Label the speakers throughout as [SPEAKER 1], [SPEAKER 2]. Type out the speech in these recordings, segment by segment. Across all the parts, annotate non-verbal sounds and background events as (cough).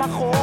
[SPEAKER 1] זה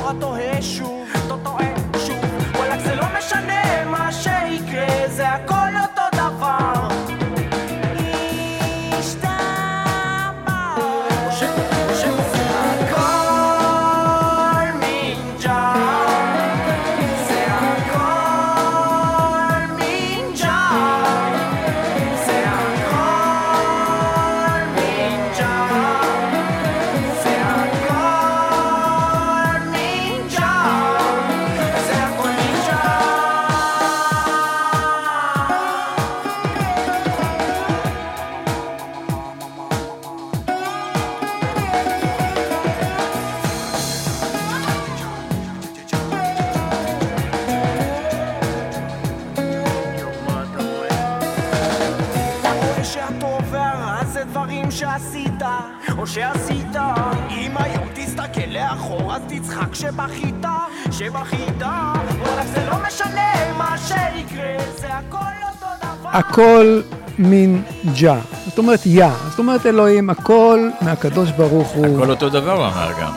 [SPEAKER 1] שבכית, שבכית. וואלכ זה לא משנה מה שיקרה, זה הכל אותו דבר.
[SPEAKER 2] הכל מין ג'ה. זאת אומרת יא. זאת אומרת אלוהים, הכל מהקדוש ברוך הוא.
[SPEAKER 3] הכל אותו דבר הוא אמר גם.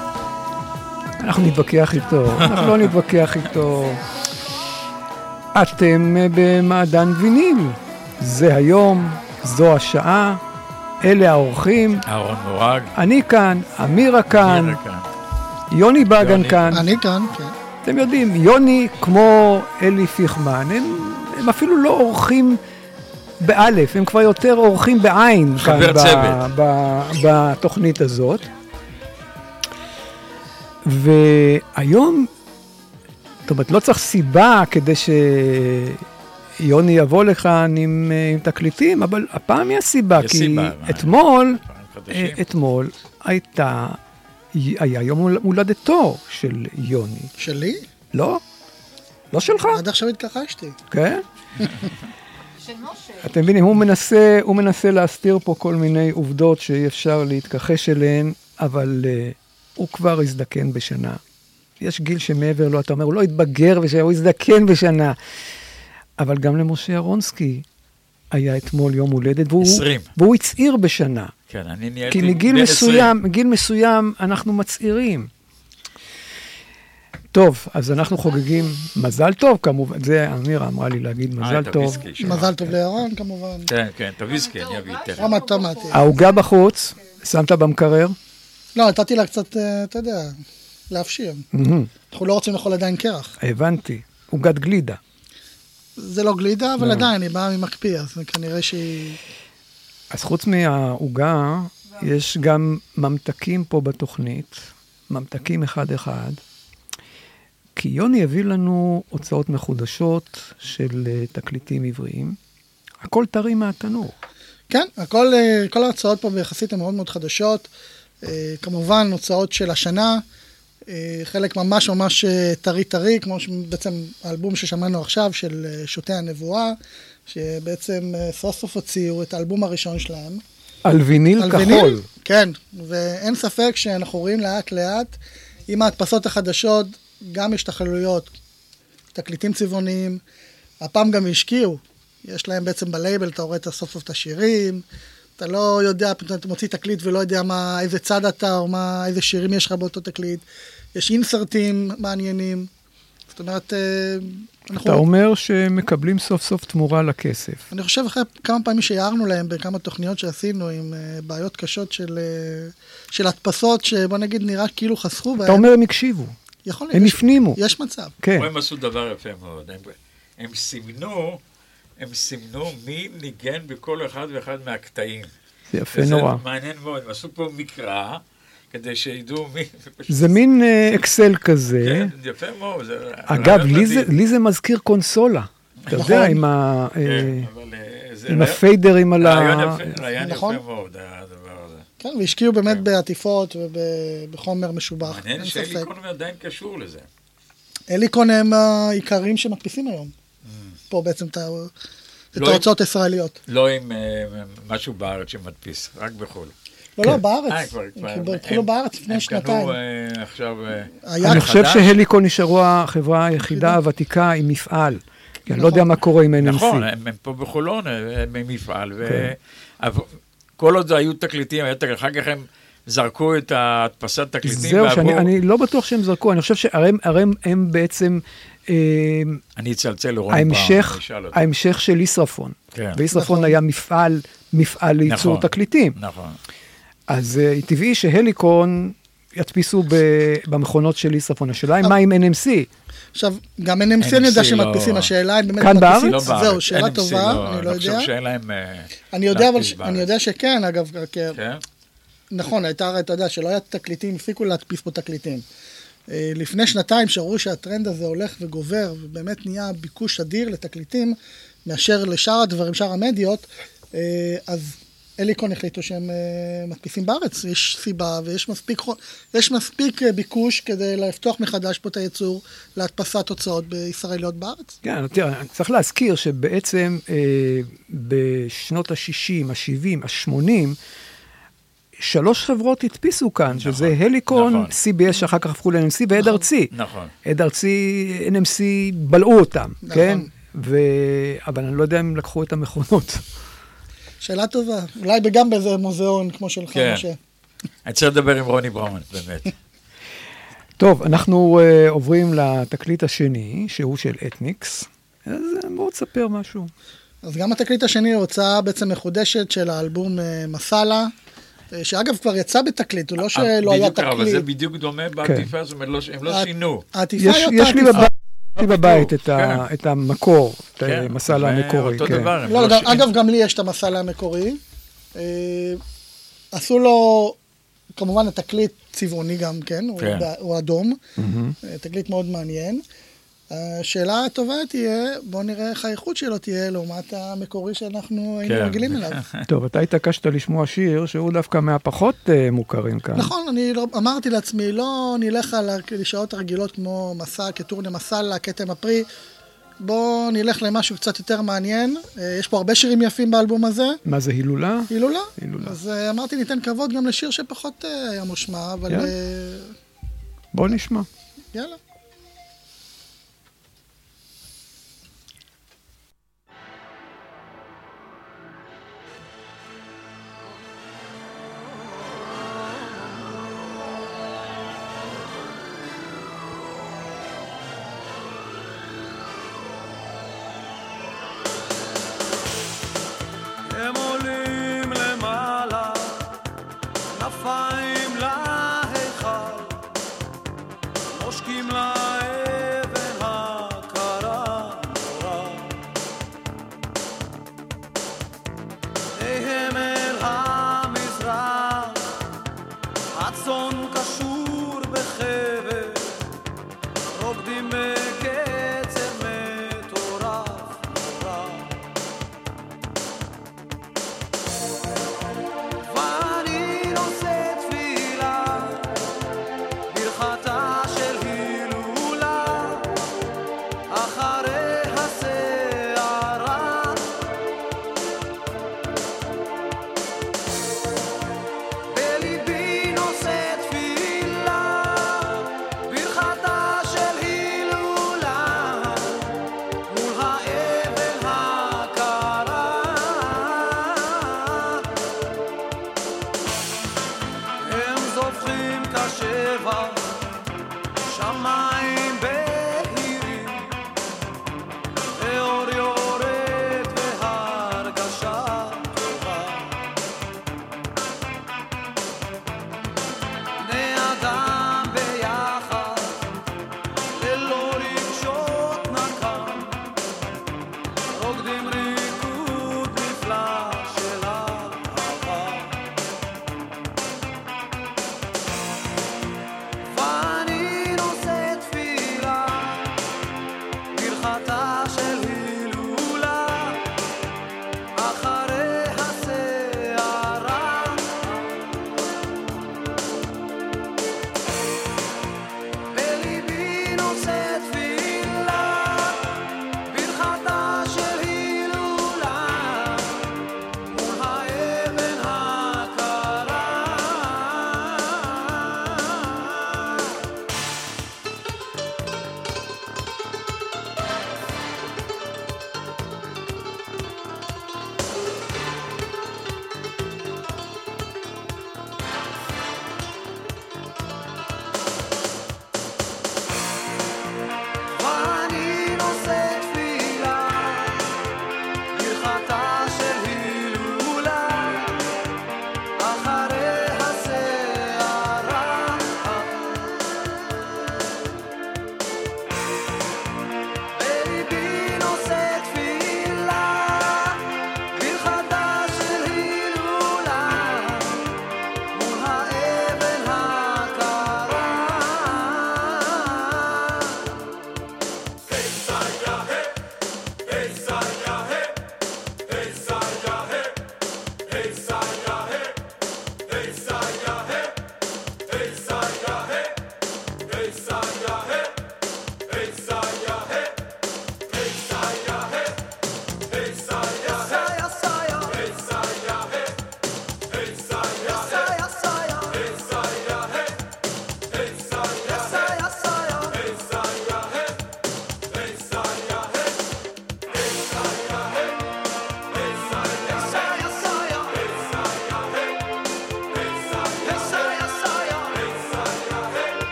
[SPEAKER 2] אנחנו נתווכח איתו, אנחנו לא נתווכח איתו. אתם במעדן ויניל. זה היום, זו השעה, אלה האורחים.
[SPEAKER 3] אהרון מורג.
[SPEAKER 2] אני כאן, אמירה כאן,
[SPEAKER 3] מירה כאן.
[SPEAKER 2] יוני בגן
[SPEAKER 3] יוני.
[SPEAKER 2] כאן.
[SPEAKER 4] אני כאן, כן.
[SPEAKER 2] אתם יודעים, יוני כמו אלי פיכמן, הם, הם אפילו לא אורחים באלף, הם כבר יותר אורחים בעין. כאן ב-
[SPEAKER 3] צוות.
[SPEAKER 2] ב- בתוכנית הזאת. והיום, זאת אומרת, לא צריך סיבה כדי שיוני יבוא לכאן עם, אה, עם תקליטים, אבל הפעם יש סיבה,
[SPEAKER 3] יש
[SPEAKER 2] כי
[SPEAKER 3] סיבה?
[SPEAKER 2] אתמול. אה, אתמול הייתה, היה יום הול- הולדתו של יוני.
[SPEAKER 4] שלי?
[SPEAKER 2] לא? לא שלך,
[SPEAKER 4] עד עכשיו התכחשתי.
[SPEAKER 2] כן? (laughs) אתם מבינים, הוא מנסה, הוא מנסה להסתיר פה כל מיני עובדות שאי אפשר להתכחש אליהן, אבל uh, הוא כבר הזדקן בשנה. יש גיל שמעבר לו, אתה אומר, הוא לא התבגר בשנה, הוא הזדקן בשנה. אבל גם למשה אהרונסקי היה אתמול יום הולדת, והוא,
[SPEAKER 3] 20.
[SPEAKER 2] והוא הצעיר בשנה.
[SPEAKER 3] כן, אני נהייתי
[SPEAKER 2] כי מגיל מסוים, מגיל מסוים אנחנו מצעירים. טוב, אז אנחנו חוגגים מזל טוב, כמובן, זה אמירה אמרה לי להגיד מזל
[SPEAKER 3] את
[SPEAKER 2] טוב.
[SPEAKER 3] הוויסקי שלך.
[SPEAKER 4] מזל טוב לירון כמובן.
[SPEAKER 3] כן, כן, את הוויסקי אני אביא תכף.
[SPEAKER 4] רמת טומטי.
[SPEAKER 2] העוגה בחוץ, שמת במקרר?
[SPEAKER 4] לא, נתתי לה קצת, אה, אתה יודע, להפשיר. אנחנו לא רוצים לאכול עדיין קרח.
[SPEAKER 2] הבנתי. עוגת גלידה.
[SPEAKER 4] זה לא גלידה, אבל
[SPEAKER 2] לא.
[SPEAKER 4] עדיין, היא באה ממקפיא, אז כנראה שהיא...
[SPEAKER 2] אז חוץ מהעוגה, יש גם ממתקים פה בתוכנית, ממתקים אחד-אחד, כי יוני הביא לנו הוצאות מחודשות של אה, תקליטים עבריים. הכל טרי מהתנור.
[SPEAKER 4] כן, הכל, אה, כל ההוצאות פה יחסית הן מאוד מאוד חדשות. אה, כמובן, הוצאות של השנה, חלק ממש ממש טרי טרי, כמו שבעצם האלבום ששמענו עכשיו של שוטי הנבואה, שבעצם סוף סוף הוציאו את האלבום הראשון שלהם.
[SPEAKER 2] על ויניל
[SPEAKER 4] על
[SPEAKER 2] כחול.
[SPEAKER 4] ויניל, כן, ואין ספק שאנחנו רואים לאט לאט, עם ההדפסות החדשות, גם השתכללויות, תקליטים צבעוניים, הפעם גם השקיעו, יש להם בעצם בלייבל, אתה רואה את סוף סוף את השירים, אתה לא יודע, פתאום אתה מוציא תקליט ולא יודע מה, איזה צד אתה, או מה, איזה שירים יש לך באותו תקליט, יש אינסרטים מעניינים, זאת אומרת, אה, אנחנו...
[SPEAKER 2] אתה אומר שמקבלים סוף סוף תמורה לכסף.
[SPEAKER 4] אני חושב אחרי כמה פעמים שהערנו להם בכמה תוכניות שעשינו עם uh, בעיות קשות של, uh, של הדפסות, שבוא נגיד נראה כאילו חסכו.
[SPEAKER 2] אתה אומר הם הקשיבו,
[SPEAKER 4] יכול
[SPEAKER 2] הם
[SPEAKER 4] יש,
[SPEAKER 2] הפנימו.
[SPEAKER 4] יש מצב.
[SPEAKER 2] כן.
[SPEAKER 3] הם עשו דבר יפה מאוד. הם, הם סימנו, הם סימנו מי ניגן בכל אחד ואחד מהקטעים.
[SPEAKER 2] זה יפה
[SPEAKER 3] וזה
[SPEAKER 2] נורא.
[SPEAKER 3] מעניין מאוד, הם עשו פה מקרא, כדי שידעו מי...
[SPEAKER 2] זה מין אה, אקסל כזה.
[SPEAKER 3] כן, יפה מאוד.
[SPEAKER 2] אגב, לי זה-
[SPEAKER 3] מדהים.
[SPEAKER 2] לי זה מזכיר קונסולה. אתה
[SPEAKER 4] נכון.
[SPEAKER 2] יודע, עם ה-
[SPEAKER 3] כן,
[SPEAKER 2] אה,
[SPEAKER 3] אה,
[SPEAKER 2] עם הפיידרים על ה...
[SPEAKER 3] רעיון יפה-
[SPEAKER 4] נכון.
[SPEAKER 3] מאוד, הדבר הזה.
[SPEAKER 4] כן, והשקיעו באמת
[SPEAKER 3] כן.
[SPEAKER 4] בעטיפות ובחומר משובח.
[SPEAKER 3] מעניין. שאליקון עדיין קשור לזה.
[SPEAKER 4] אליקון הם העיקרים שמדפיסים היום. פה בעצם את
[SPEAKER 3] לא
[SPEAKER 4] ההוצאות הישראליות.
[SPEAKER 3] לא עם משהו בארץ שמדפיס, רק בחו"ל.
[SPEAKER 4] לא, לא,
[SPEAKER 3] אה,
[SPEAKER 4] בארץ.
[SPEAKER 3] כבר- כבר-
[SPEAKER 4] הם
[SPEAKER 3] הם-
[SPEAKER 4] התחילו בארץ לפני שנתיים.
[SPEAKER 3] הם קנו אה, עכשיו... אה,
[SPEAKER 2] אני חושב
[SPEAKER 3] חדש?
[SPEAKER 2] שהליקון נשארו החברה היחידה הוותיקה עם מפעל. כי אני לא יודע מה קורה עם NMC.
[SPEAKER 3] נכון, הם פה בחולון, הם ממפעל,
[SPEAKER 2] כן.
[SPEAKER 3] וכל עוד היו תקליטים, אחר כך הם זרקו את ההדפסת תקליטים,
[SPEAKER 2] זהו, שאני
[SPEAKER 3] ועברו-
[SPEAKER 2] אני לא בטוח שהם זרקו, אני חושב שהרי הם- בעצם אה,
[SPEAKER 3] אני אצלצל
[SPEAKER 2] ההמשך,
[SPEAKER 3] אני אשאל אותו.
[SPEAKER 2] ההמשך של ישרפון.
[SPEAKER 3] כן.
[SPEAKER 2] וישרפון
[SPEAKER 4] נכון.
[SPEAKER 2] היה מפעל, מפעל לייצור
[SPEAKER 3] נכון.
[SPEAKER 2] תקליטים.
[SPEAKER 3] נכון.
[SPEAKER 2] אז אה, טבעי שהליקון ידפיסו במכונות של ישרפון. השאלה היא מה עם NMC?
[SPEAKER 4] עכשיו, גם NMC אני יודע שמדפיסים,
[SPEAKER 3] לא-
[SPEAKER 4] השאלה אם באמת מדפיסים.
[SPEAKER 3] לא בארץ.
[SPEAKER 4] זהו, שאלה
[SPEAKER 3] NMC
[SPEAKER 4] טובה,
[SPEAKER 3] לא,
[SPEAKER 4] אני לא יודע.
[SPEAKER 3] חושב שאין להם... אה,
[SPEAKER 4] אני יודע, אבל. אני יודע שכן, אגב, כי-
[SPEAKER 3] כן?
[SPEAKER 4] נכון, הייתה, הרי, אתה יודע, שלא היה תקליטים, הפסיקו להדפיס פה תקליטים. אה, לפני שנתיים, שראו שהטרנד הזה הולך וגובר, ובאמת נהיה ביקוש אדיר לתקליטים, מאשר לשאר הדברים, שאר המדיות, אז אליקון החליטו שהם אה, מדפיסים בארץ. יש סיבה ויש מספיק, יש מספיק אה, ביקוש כדי לפתוח מחדש פה את הייצור להדפסת הוצאות בישראליות בארץ.
[SPEAKER 2] כן, תראה, צריך להזכיר שבעצם אה, בשנות ה-60, ה-70, ה-80, שלוש חברות הדפיסו כאן,
[SPEAKER 3] נכון,
[SPEAKER 2] שזה הליקון,
[SPEAKER 3] נכון.
[SPEAKER 2] CBS שאחר כך הפכו ל-NMC ועד ארצי.
[SPEAKER 3] נכון.
[SPEAKER 2] עד ארצי, NMC בלעו אותם,
[SPEAKER 4] נכון.
[SPEAKER 2] כן? ו... אבל אני לא יודע אם לקחו את המכונות.
[SPEAKER 4] שאלה טובה. אולי גם באיזה מוזיאון כמו שלך,
[SPEAKER 3] כן.
[SPEAKER 4] משה.
[SPEAKER 3] אני צריך לדבר עם רוני בראון, באמת. (laughs)
[SPEAKER 2] טוב, אנחנו uh, עוברים לתקליט השני, שהוא של אתניקס. אז אה, בואו תספר משהו.
[SPEAKER 4] אז גם התקליט השני הוא הוצאה בעצם מחודשת של האלבום אה, מסאלה, שאגב כבר יצא בתקליט, הוא לא שלא היה
[SPEAKER 3] בדיוק ככה, אבל זה
[SPEAKER 4] תקליט.
[SPEAKER 3] בדיוק דומה בעטיפה, זאת אומרת, לא- הם לא שינו.
[SPEAKER 4] העטיפה
[SPEAKER 2] יש,
[SPEAKER 4] היא אותה
[SPEAKER 2] יש לי
[SPEAKER 4] עטיפה.
[SPEAKER 2] בבית, לי בבית את, ה,
[SPEAKER 3] כן.
[SPEAKER 2] את המקור, את
[SPEAKER 3] כן,
[SPEAKER 2] המסל המקורי. כן.
[SPEAKER 4] לא,
[SPEAKER 3] לא.
[SPEAKER 4] אגב, גם לי יש את המסאלה המקורי. אה, עשו לו, כמובן, התקליט צבעוני גם כן,
[SPEAKER 3] כן.
[SPEAKER 4] הוא אדום. אה, תקליט מאוד מעניין. השאלה הטובה תהיה, בואו נראה איך האיכות שלו תהיה לעומת המקורי שאנחנו היינו
[SPEAKER 3] כן.
[SPEAKER 4] רגילים אליו. (laughs)
[SPEAKER 2] טוב, אתה התעקשת לשמוע שיר שהוא דווקא מהפחות uh, מוכרים כאן.
[SPEAKER 4] נכון, אני לא, אמרתי לעצמי, לא נלך על הקלישאות הרגילות כמו מסע, כטורנה מסאלה, כתם הפרי. בואו נלך למשהו קצת יותר מעניין. אה, יש פה הרבה שירים יפים באלבום הזה.
[SPEAKER 2] מה זה הילולה?
[SPEAKER 4] הילולה.
[SPEAKER 2] הילולה.
[SPEAKER 4] אז אה, אמרתי, ניתן כבוד גם לשיר שפחות היה מושמע, אבל
[SPEAKER 2] יאללה.
[SPEAKER 4] אה,
[SPEAKER 2] בוא נשמע.
[SPEAKER 4] יאללה.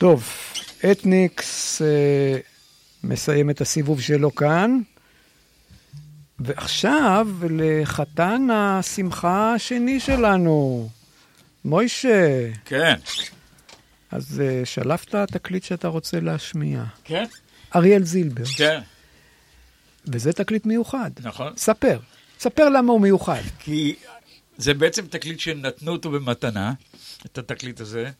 [SPEAKER 2] טוב, אתניקס אה, מסיים את הסיבוב שלו כאן, ועכשיו לחתן השמחה השני שלנו, מוישה.
[SPEAKER 3] כן.
[SPEAKER 2] אז אה, שלפת תקליט שאתה רוצה להשמיע.
[SPEAKER 3] כן?
[SPEAKER 2] אריאל זילבר,
[SPEAKER 3] כן,
[SPEAKER 2] וזה תקליט מיוחד.
[SPEAKER 3] נכון.
[SPEAKER 2] ספר, ספר למה הוא מיוחד.
[SPEAKER 3] כי זה בעצם תקליט שנתנו אותו במתנה, את התקליט הזה,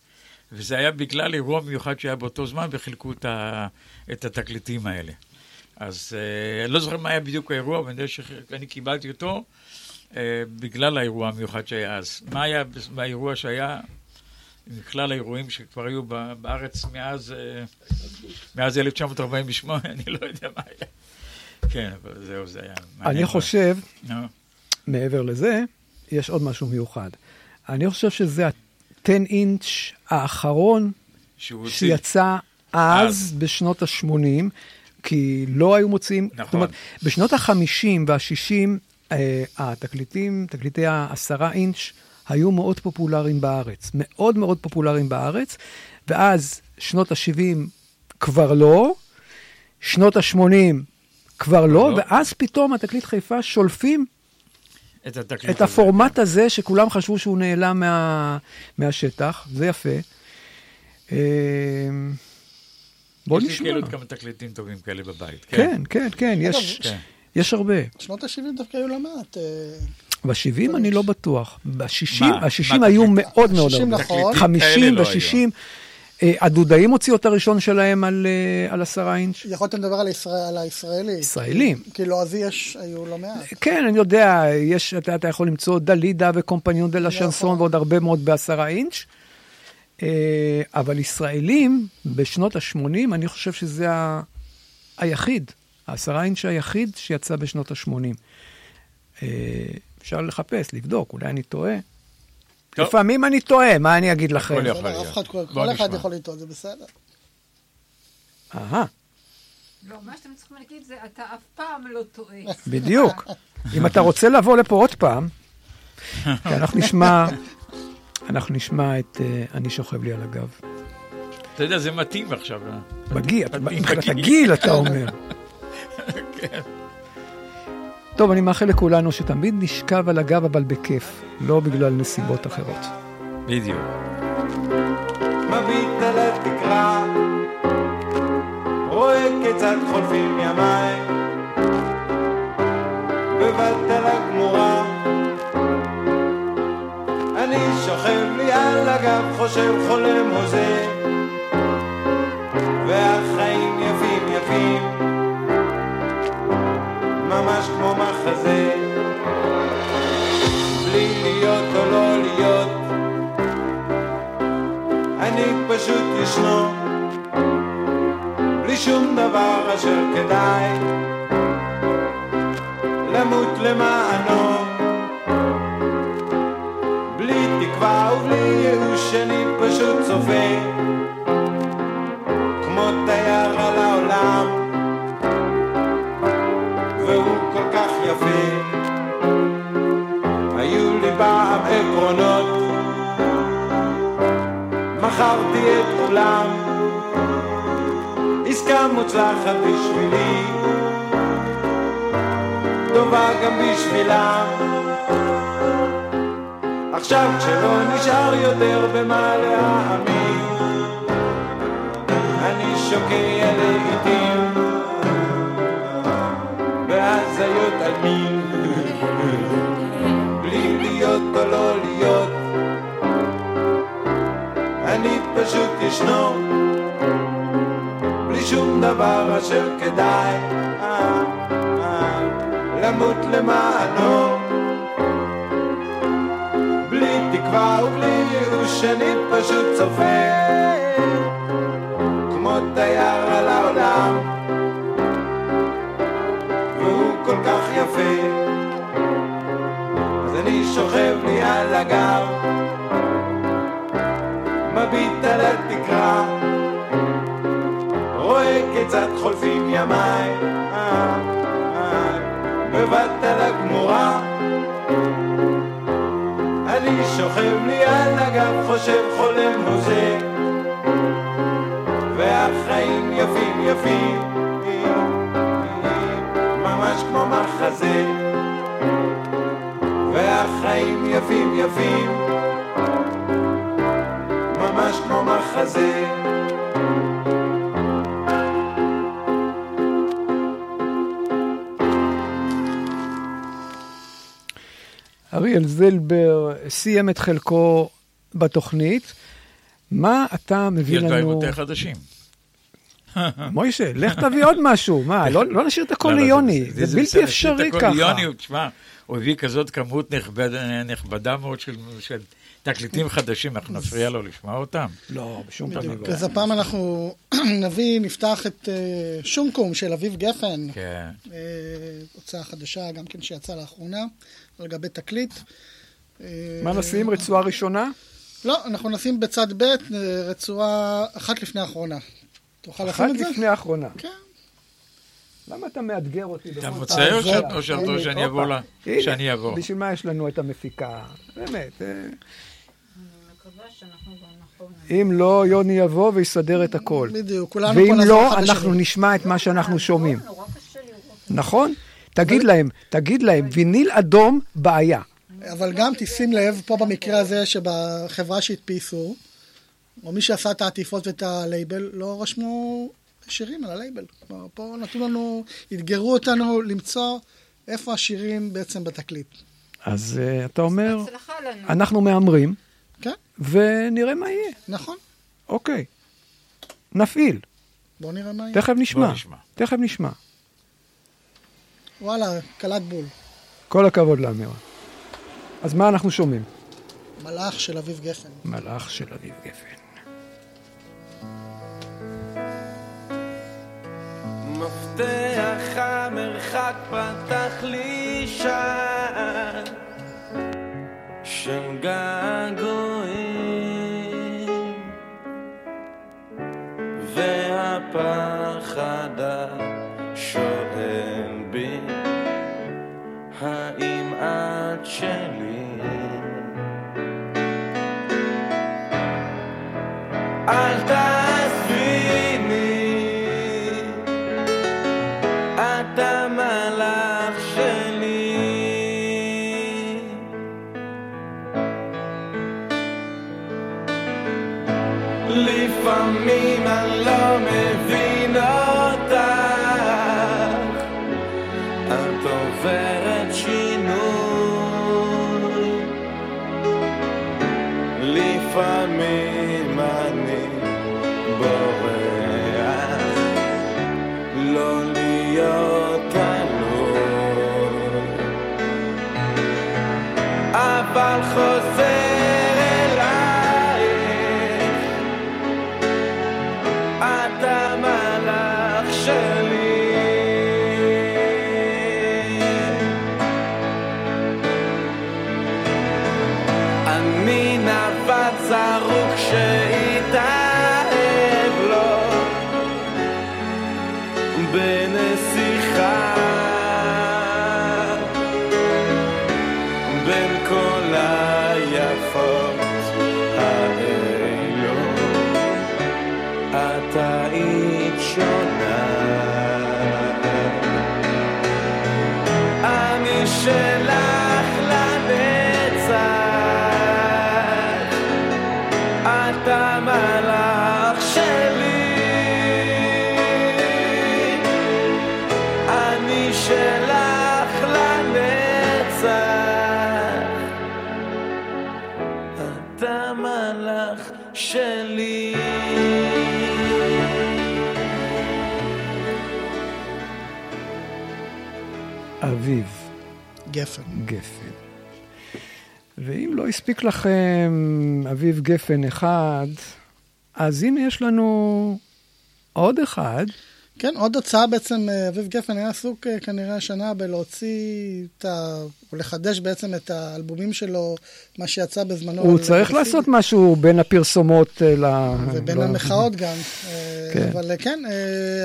[SPEAKER 3] וזה היה בגלל אירוע מיוחד שהיה באותו זמן וחילקו את, ה, את התקליטים האלה. אז אה, לא זוכר מה היה בדיוק האירוע, אבל אני יודע שאני קיבלתי אותו אה, בגלל האירוע המיוחד שהיה אז. מה היה באירוע שהיה, מכלל האירועים שכבר היו בארץ מאז, אה, מאז 1948, (laughs) אני לא יודע מה היה. כן, אבל זהו, זה היה.
[SPEAKER 2] אני
[SPEAKER 3] מאוד.
[SPEAKER 2] חושב,
[SPEAKER 3] נו,
[SPEAKER 2] מעבר לזה, יש עוד משהו מיוחד. אני חושב שזה ה-10 אינץ' האחרון. שיצא אז,
[SPEAKER 3] אז.
[SPEAKER 2] בשנות ה-80, כי לא היו מוציאים,
[SPEAKER 3] נכון.
[SPEAKER 2] זאת אומרת, בשנות ה-50 וה-60, אה, התקליטים, תקליטי העשרה אינץ', היו מאוד פופולריים בארץ, מאוד מאוד פופולריים בארץ, ואז שנות ה-70 כבר לא, שנות ה-80 כבר לא,
[SPEAKER 3] לא.
[SPEAKER 2] ואז פתאום התקליט חיפה שולפים
[SPEAKER 3] את התקליט
[SPEAKER 2] את
[SPEAKER 3] הזה.
[SPEAKER 2] הפורמט הזה שכולם חשבו שהוא נעלם מה, מהשטח, זה יפה. אה, בוא
[SPEAKER 3] יש לי
[SPEAKER 2] נשמע.
[SPEAKER 3] כאילו עוד כמה תקליטים טובים כאלה בבית.
[SPEAKER 2] כן, כן, כן, יש,
[SPEAKER 3] כן.
[SPEAKER 2] יש הרבה.
[SPEAKER 4] שנות ה-70 דווקא היו לא מעט. אה,
[SPEAKER 2] ב-70 אני לא בטוח. ב-60,
[SPEAKER 3] מה?
[SPEAKER 2] ה-60
[SPEAKER 3] מה
[SPEAKER 2] היו? מאוד מאוד
[SPEAKER 4] 60
[SPEAKER 2] הרבה.
[SPEAKER 4] נכון.
[SPEAKER 2] 50
[SPEAKER 3] כאלה לא
[SPEAKER 2] ו-60. הדודאים הוציאו את הראשון שלהם על, אה, על עשרה אינץ'.
[SPEAKER 4] יכולתם לדבר על ישראל- על הישראלי.
[SPEAKER 2] ישראלים.
[SPEAKER 4] כאילו, אז יש, היו לא מעט.
[SPEAKER 2] כן, אני יודע, יש, אתה, אתה יכול למצוא דלידה וקומפניון דה לה
[SPEAKER 4] נכון.
[SPEAKER 2] שנסון ועוד הרבה מאוד בעשרה אינץ'. אה, אבל ישראלים, בשנות ה-80, אני חושב שזה ה... היחיד, העשרה אינץ' היחיד שיצא בשנות ה-80. אפשר לחפש, לבדוק, אולי אני טועה.
[SPEAKER 3] טוב.
[SPEAKER 2] לפעמים אני טועה, מה אני אגיד לכם?
[SPEAKER 3] הכל יכול להיות.
[SPEAKER 4] כל כל אחד. יכול לטעות, זה בסדר.
[SPEAKER 2] אהה,
[SPEAKER 5] לא, מה שאתם צריכים להגיד זה, אתה אף פעם לא טועה. (laughs)
[SPEAKER 2] בדיוק. אם אתה רוצה לבוא לפה עוד פעם, (laughs) כי אנחנו נשמע, אנחנו נשמע את אה, אני שוכב לי על הגב.
[SPEAKER 3] אתה יודע, זה מתאים עכשיו. אה?
[SPEAKER 2] בגיל,
[SPEAKER 3] מתאים
[SPEAKER 2] מבחינת. הגיל אתה אומר. (laughs)
[SPEAKER 3] כן.
[SPEAKER 2] טוב, אני מאחל לכולנו שתמיד נשכב על הגב, אבל בכיף, לא בגלל נסיבות אחרות.
[SPEAKER 3] בדיוק.
[SPEAKER 6] מביט על התקרה, רואה כיצד חולפים ימיי, בבת על הגמורה. אני שוכב לי על הגב, חושב חולם הוזה, והחיים ממש כמו מחזה. בלי להיות או לא להיות, אני פשוט ישנו, בלי שום דבר אשר כדאי למות למענו. בלי תקווה ובלי ייאוש אני פשוט צופה כמו תייר על העולם יפה היו לי פעם עקרונות. מכרתי את כולם. עסקה מוצלחת בשבילי. טובה גם בשבילם עכשיו כשלא נשאר יותר במה להאמין אני שוקע לעיתים על מין בלי להיות או לא להיות. אני פשוט ישנו. בלי שום דבר אשר כדאי. למות למענו. בלי תקווה ובלי ייאוש אני פשוט צופה. כמו תייר על העולם יפה אז אני שוכב לי על הגב מביט על התקרה רואה כיצד חולפים ימיי. בבת על הגמורה אני שוכב לי על הגב, חושב חולם הוזה והחיים יפים יפים כמו מחזה והחיים יפים יפים ממש כמו מחזה
[SPEAKER 2] אריאל זילבר סיים את חלקו בתוכנית. מה אתה מביא
[SPEAKER 3] יש דברים
[SPEAKER 2] לנו...
[SPEAKER 3] יותר חדשים.
[SPEAKER 2] מוישה, לך תביא עוד משהו. מה, לא לא נשאיר את הכל
[SPEAKER 3] לא, לא,
[SPEAKER 2] ליוני. זה בלתי אפשרי ככה.
[SPEAKER 3] ליוני, הוא- תשמע, הוא הביא כזאת כמות נכבד- נכבדה מאוד של תקליטים חדשים, אנחנו נפריע לו לשמוע אותם.
[SPEAKER 2] לא, בשום פנים.
[SPEAKER 4] בדיוק. אז הפעם אנחנו (clears throat) נביא, נפתח את אה, שומקום של אביב גפן,
[SPEAKER 3] כן.
[SPEAKER 4] אה, הוצאה חדשה גם כן שיצאה לאחרונה, על גבי תקליט. אה,
[SPEAKER 2] מה נשים? רצועה ראשונה?
[SPEAKER 4] לא, אנחנו נשים בצד ב' רצועה אחת לפני האחרונה. תוכל
[SPEAKER 2] אחת
[SPEAKER 4] לשים את זה?
[SPEAKER 2] לפני האחרונה.
[SPEAKER 4] כן.
[SPEAKER 2] למה אתה מאתגר אותי?
[SPEAKER 3] אתה
[SPEAKER 2] פעם?
[SPEAKER 3] או
[SPEAKER 2] זה-
[SPEAKER 3] שאת- או שאת
[SPEAKER 2] הנה,
[SPEAKER 3] רוצה שאני אבוא. לה- שאני אבוא?
[SPEAKER 2] בשביל מה יש לנו את המפיקה? באמת. אה. אם לא, יוני יבוא ויסדר את הכל.
[SPEAKER 4] בדיוק, כולנו פה
[SPEAKER 2] ואם לא, אנחנו. נשמע את מה שאנחנו שומעים.
[SPEAKER 5] נורא קשה לראות.
[SPEAKER 2] נכון? תגיד להם, תגיד להם, ויניל אדום, בעיה.
[SPEAKER 4] אבל גם תשים לב, פה במקרה הזה, שבחברה שהדפיסו, או מי שעשה את העטיפות ואת הלייבל, לא רשמו שירים על הלייבל. כלומר, פה נתנו לנו, אתגרו אותנו למצוא איפה השירים בעצם בתקליט.
[SPEAKER 2] אז אה, אתה אומר. אנחנו מהמרים,
[SPEAKER 4] כן,
[SPEAKER 2] ונראה מה יהיה.
[SPEAKER 4] נכון.
[SPEAKER 2] אוקיי. נפעיל.
[SPEAKER 4] בואו נראה מה יהיה.
[SPEAKER 2] תכף נשמע.
[SPEAKER 3] בוא נשמע.
[SPEAKER 2] תכף נשמע.
[SPEAKER 4] וואלה, קלט בול.
[SPEAKER 2] כל הכבוד לאמירה. אז מה אנחנו שומעים?
[SPEAKER 4] מלאך של אביב גפן.
[SPEAKER 2] מלאך של אביב גפן.
[SPEAKER 6] מפתח המרחק פתח לי שער. של געגועים והפחד השואל בי האם את שלי את המלאך שלי אני שלך לנצח את המלאך שלי
[SPEAKER 2] אביב
[SPEAKER 4] גפן.
[SPEAKER 2] גפן. הספיק לכם אביב גפן אחד, אז הנה יש לנו עוד אחד.
[SPEAKER 4] כן, עוד הוצאה בעצם, אה, אביב גפן היה עסוק אה, כנראה השנה בלהוציא את ה... או לחדש בעצם את האלבומים שלו, מה שיצא בזמנו.
[SPEAKER 2] הוא צריך לעשות משהו בין הפרסומות אה, ל...
[SPEAKER 4] ובין
[SPEAKER 2] לא-
[SPEAKER 4] המחאות גם.
[SPEAKER 2] כן.
[SPEAKER 4] אבל כן,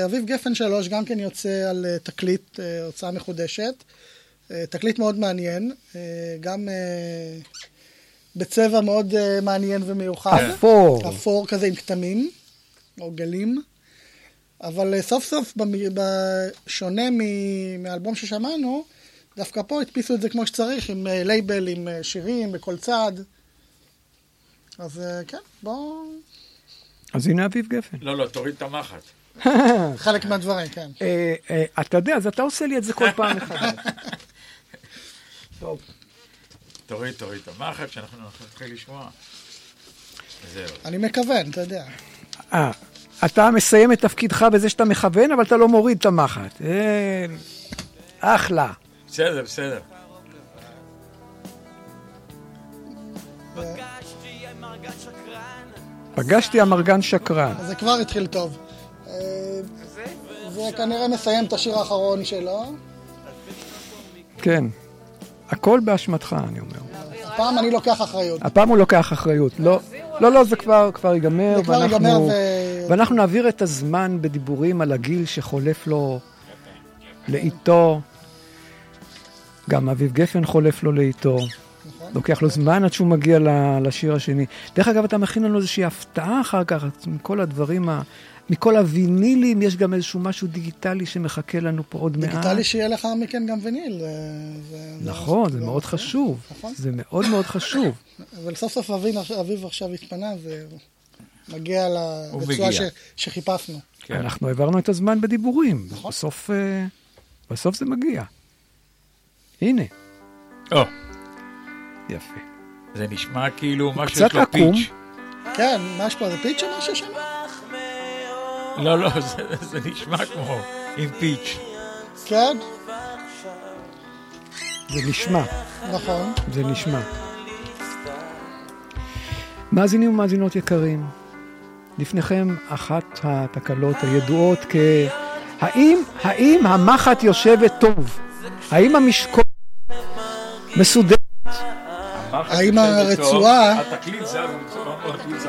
[SPEAKER 4] אביב גפן שלוש גם כן יוצא על תקליט, אה, הוצאה מחודשת. תקליט מאוד מעניין, גם בצבע מאוד אה, מעניין ומיוחד.
[SPEAKER 2] אפור.
[SPEAKER 4] אפור כזה עם כתמים, או גלים. אבל אה, סוף סוף, בשונה מ- מהאלבום ששמענו, דווקא פה הדפיסו את זה כמו שצריך, עם אה, לייבל, עם אה, שירים בכל צד. אז אה, כן, בואו...
[SPEAKER 2] אז הנה אביב גפן.
[SPEAKER 3] לא, לא, תוריד את המחט. (laughs)
[SPEAKER 4] חלק מהדברים, כן.
[SPEAKER 2] אתה יודע, אז אתה עושה לי את זה כל פעם מחדש. (laughs) טוב.
[SPEAKER 3] תוריד, תוריד את המחט, שאנחנו נתחיל לשמוע. זהו.
[SPEAKER 4] אני מכוון, אתה יודע.
[SPEAKER 2] אה, אתה מסיים את תפקידך בזה שאתה מכוון, אבל אתה לא מוריד את המחט. אה, אחלה.
[SPEAKER 3] בסדר, בסדר.
[SPEAKER 2] פגשתי אמרגן שקרן.
[SPEAKER 4] זה כבר התחיל טוב. אה, זה כנראה מסיים את השיר האחרון שלו.
[SPEAKER 2] כן. הכל באשמתך, אני אומר.
[SPEAKER 4] הפעם אני לוקח אחריות.
[SPEAKER 2] הפעם הוא לוקח אחריות. לא, לא, לא, זה כבר, כבר ייגמר.
[SPEAKER 4] זה כבר ייגמר ו...
[SPEAKER 2] ואנחנו נעביר את הזמן בדיבורים על הגיל שחולף לו לאיתו. גם אביב גפן חולף לו לאיתו.
[SPEAKER 4] נכון.
[SPEAKER 2] לוקח לו זמן עד שהוא מגיע לשיר השני. דרך אגב, אתה מכין לנו איזושהי הפתעה אחר כך, מכל הדברים, ה... מכל הווינילים, יש גם איזשהו משהו דיגיטלי שמחכה לנו פה עוד מעט.
[SPEAKER 4] דיגיטלי שיהיה לך מכן גם ויניל. זה- זה- זה-
[SPEAKER 2] נכון, זה מאוד חשוב.
[SPEAKER 4] נכון.
[SPEAKER 2] זה מאוד מאוד חשוב. (laughs)
[SPEAKER 4] אבל סוף סוף אביב, אביב עכשיו התפנה ש,
[SPEAKER 3] מגיע.
[SPEAKER 4] שחיפשנו.
[SPEAKER 3] כן.
[SPEAKER 2] אנחנו העברנו את הזמן בדיבורים.
[SPEAKER 4] נכון.
[SPEAKER 2] בסוף, אה, בסוף זה מגיע. הנה,
[SPEAKER 3] או,
[SPEAKER 2] יפה.
[SPEAKER 3] זה נשמע כאילו משהו שיש לו
[SPEAKER 2] עקום.
[SPEAKER 3] פיץ'.
[SPEAKER 4] כן, מה יש פה? זה פיץ' או משהו שם?
[SPEAKER 3] לא, לא, זה- זה נשמע כמו עם פיץ'.
[SPEAKER 4] כן,
[SPEAKER 2] זה נשמע,
[SPEAKER 4] נכון.
[SPEAKER 2] זה נשמע. מאזינים ומאזינות יקרים, לפניכם אחת התקלות הידועות כ... האם, האם המחט יושבת טוב? האם המשקול מסודר?
[SPEAKER 4] האם הרצועה-
[SPEAKER 3] התקליט זה.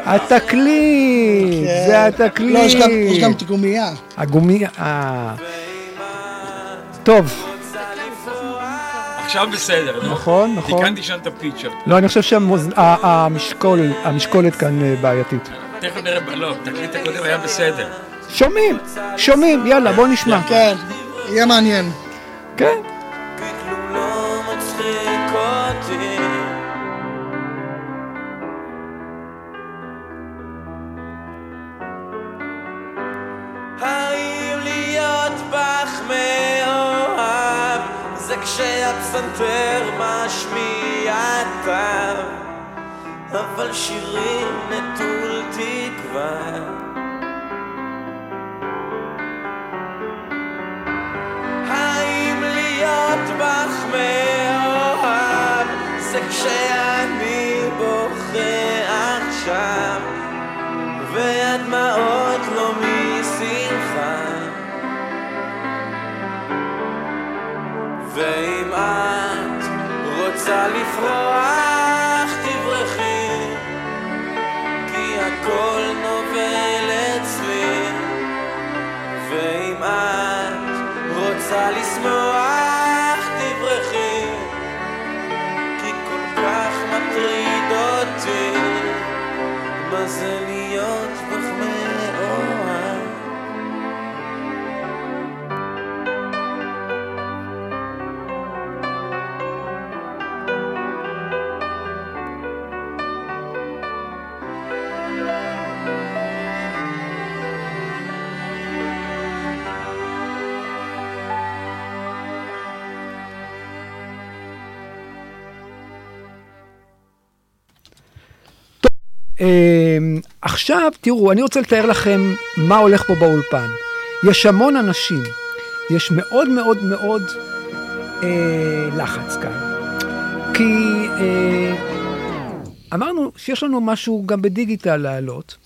[SPEAKER 2] התקליט, זה
[SPEAKER 4] כן.
[SPEAKER 2] התקליט.
[SPEAKER 4] לא, יש גם- גומייה.
[SPEAKER 2] הגומי... אה... טוב,
[SPEAKER 3] עכשיו בסדר, נו.
[SPEAKER 2] נכון, נכון.
[SPEAKER 3] תיקנתי שם את הפיץ'.
[SPEAKER 2] לא, אני חושב שהמשקולת כאן אה, בעייתית.
[SPEAKER 3] תכף נראה, לא, התקליט הקודם היה בסדר.
[SPEAKER 2] שומעים, שומעים, יאללה, בוא נשמע.
[SPEAKER 4] כן, יהיה מעניין.
[SPEAKER 2] כן.
[SPEAKER 7] כשהפסנתר משמיע תו, אבל שירים נטול תקווה. האם להיות בך מאוהב זה כשאני בוכה עכשיו והדמעות לא משמחה ואם רוצה לפרוח תברחי כי הכל נובל אצלי. ואם את רוצה לשמוח תברחי כי כל כך מטריד אותי. מה
[SPEAKER 2] עכשיו, תראו, אני רוצה לתאר לכם מה הולך פה באולפן. יש המון אנשים, יש מאוד מאוד מאוד אה, לחץ כאן. כי אה, אמרנו שיש לנו משהו גם בדיגיטל להעלות,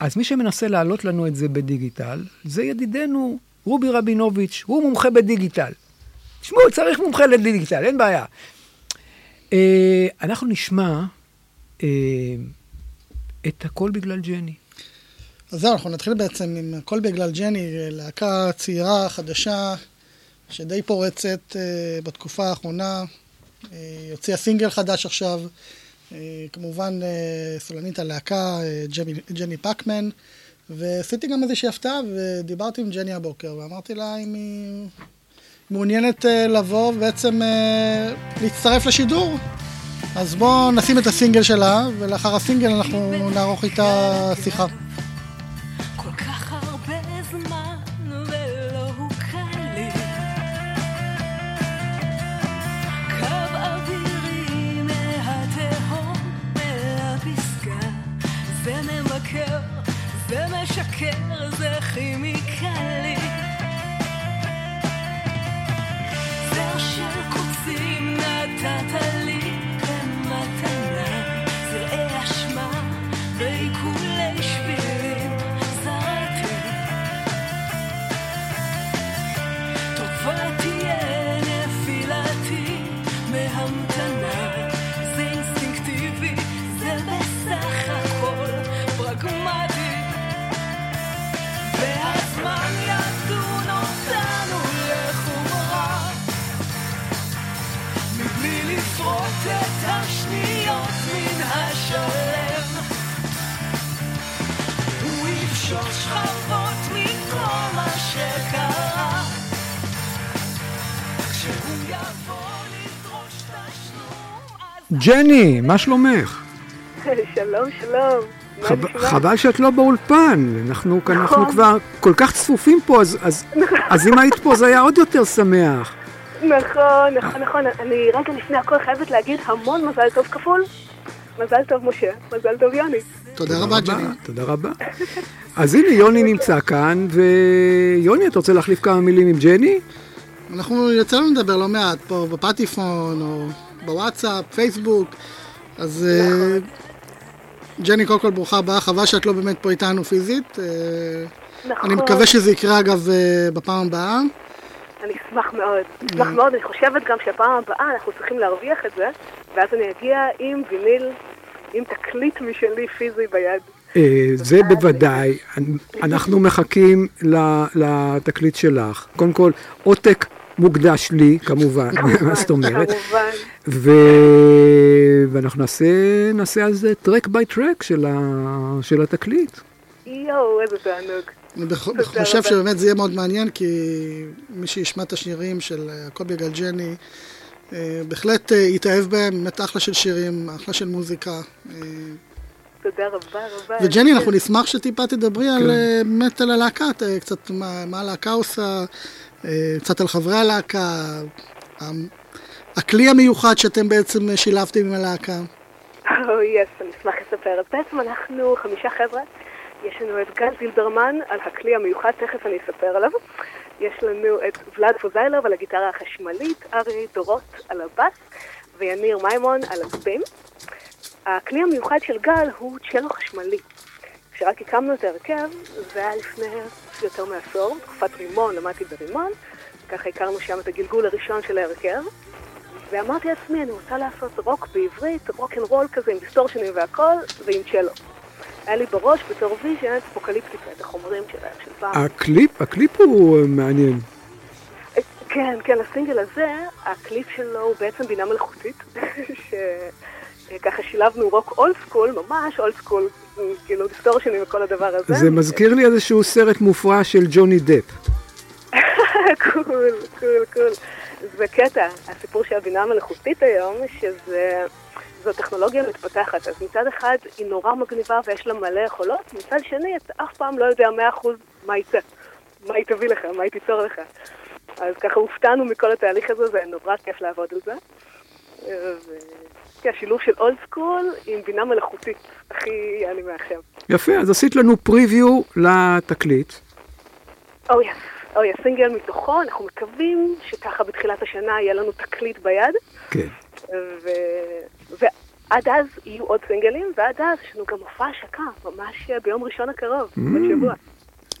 [SPEAKER 2] אז מי שמנסה להעלות לנו את זה בדיגיטל, זה ידידנו רובי רבינוביץ', הוא מומחה בדיגיטל. תשמעו, צריך מומחה לדיגיטל, אין בעיה. אה, אנחנו נשמע אה, את הכל בגלל ג'ני.
[SPEAKER 4] אז זהו, אנחנו נתחיל בעצם עם הכל בגלל ג'ני, להקה צעירה, חדשה, שדי פורצת uh, בתקופה האחרונה. Uh, הוציאה סינגל חדש עכשיו, uh, כמובן סולנית הלהקה, ג'ני, פקמן, ועשיתי גם איזושהי הפתעה, ודיברתי עם ג'ני הבוקר, ואמרתי לה אם היא מעוניינת לבוא ובעצם להצטרף לשידור. אז בואו נשים את הסינגל שלה, ולאחר הסינגל אנחנו נערוך איתה שיחה.
[SPEAKER 8] כל כך הרבה זמן
[SPEAKER 2] ג'ני, מה שלומך? (laughs)
[SPEAKER 9] שלום, שלום.
[SPEAKER 2] חב-? חבל שאת לא באולפן, אנחנו,
[SPEAKER 9] נכון.
[SPEAKER 2] כבר כל כך צפופים פה, אז, אז, אז אם היית פה זה היה עוד יותר שמח.
[SPEAKER 9] נכון, נכון, נכון. אני רגע לפני הכל חייבת להגיד המון מזל טוב כפול. מזל טוב משה, מזל טוב יוני.
[SPEAKER 4] תודה רבה, ג'ני.
[SPEAKER 2] תודה רבה. אז הנה, יוני נמצא כאן, ויוני, אתה רוצה להחליף כמה מילים עם ג'ני?
[SPEAKER 4] אנחנו יצא לנו לדבר לא מעט פה בפטיפון, או בוואטסאפ, פייסבוק, אז אה, ג'ני, קודם כל ברוכה הבאה, חבל שאת לא באמת פה איתנו פיזית. אה,
[SPEAKER 9] נכון.
[SPEAKER 4] אני מקווה שזה יקרה אגב אה, בפעם הבאה.
[SPEAKER 9] אני אשמח מאוד. אשמח מאוד, אני חושבת גם שהפעם הבאה אנחנו צריכים להרוויח את זה, ואז אני אגיע עם ויניל, עם תקליט משלי פיזי ביד.
[SPEAKER 2] זה בוודאי. אנחנו מחכים לתקליט שלך. קודם כל, עותק מוקדש לי, (laughs) כמובן, מה זאת אומרת?
[SPEAKER 9] כמובן.
[SPEAKER 2] ו... ואנחנו נעשה, נעשה על זה טרק ביי טרק של, ה... של התקליט.
[SPEAKER 9] יואו, איזה תענוג.
[SPEAKER 4] אני חושב. שבאמת זה יהיה מאוד מעניין, כי מי שישמע את השירים של אה, הכל בגלל ג'ני, אה, בהחלט אה, יתאהב בהם, באמת אחלה של שירים, אחלה של מוזיקה. אה,
[SPEAKER 9] תודה רבה רבה.
[SPEAKER 4] וג'ני, אנחנו נשמח שטיפה תדברי על
[SPEAKER 2] כן.
[SPEAKER 4] אה, באמת על הלהקה, קצת מה מה הלהקה עושה, אה, קצת על חברי הלהקה, הכלי המיוחד שאתם בעצם שילבתם עם הלהקה.
[SPEAKER 9] או יס, אני אשמח לספר. אז בעצם אנחנו חמישה חבר'ה. יש לנו את גל זילברמן על הכלי המיוחד, תכף אני אספר עליו. יש לנו את ולאד פוזיילוב על הגיטרה החשמלית, ארי דורות על הבאס ויניר מימון על הגבים. הכלי המיוחד של גל הוא צ'לו חשמלי. כשרק הקמנו את ההרכב, זה היה לפני יותר מעשור, בתקופת רימון, למדתי ברימון, ככה הכרנו שם את הגלגול הראשון של ההרכב, ואמרתי לעצמי, אני רוצה לעשות רוק בעברית, רוק אנד רול כזה עם דיסטורשנים והכל, ועם צ'לו. היה לי בראש בתור vision אפוקליפטיקה, את החומרים של של פעם.
[SPEAKER 2] הקליפ, הקליפ הוא אה, מעניין.
[SPEAKER 9] כן, כן, הסינגל הזה, הקליפ שלו הוא בעצם בינה מלאכותית, (laughs) שככה שילבנו רוק old school, ממש old school, כאילו דיסטורשנים וכל הדבר הזה.
[SPEAKER 2] זה מזכיר לי איזשהו סרט מופרע של ג'וני דפ.
[SPEAKER 9] cool, cool, cool. זה קטע, הסיפור של הבינה המלאכותית היום, שזה... זו טכנולוגיה מתפתחת, אז מצד אחד היא נורא מגניבה ויש לה מלא יכולות, מצד שני אתה אף פעם לא יודע מאה אחוז מה יצא, מה היא תביא לך, מה היא תיצור לך. אז ככה הופתענו מכל התהליך הזה, זה נורא כיף לעבוד על זה. ו... כן, השילוב של אולד סקול עם בינה מלאכותית, הכי היה לי מאחר.
[SPEAKER 2] יפה, אז עשית לנו פריוויו לתקליט.
[SPEAKER 9] אוי, אוי, הסינגל מתוכו, אנחנו מקווים שככה בתחילת השנה יהיה לנו תקליט ביד.
[SPEAKER 2] כן.
[SPEAKER 9] ו... ועד אז יהיו עוד סינגלים, ועד אז יש לנו גם מופע השקה, ממש ביום ראשון הקרוב,
[SPEAKER 2] Mm.
[SPEAKER 9] בעוד שבוע.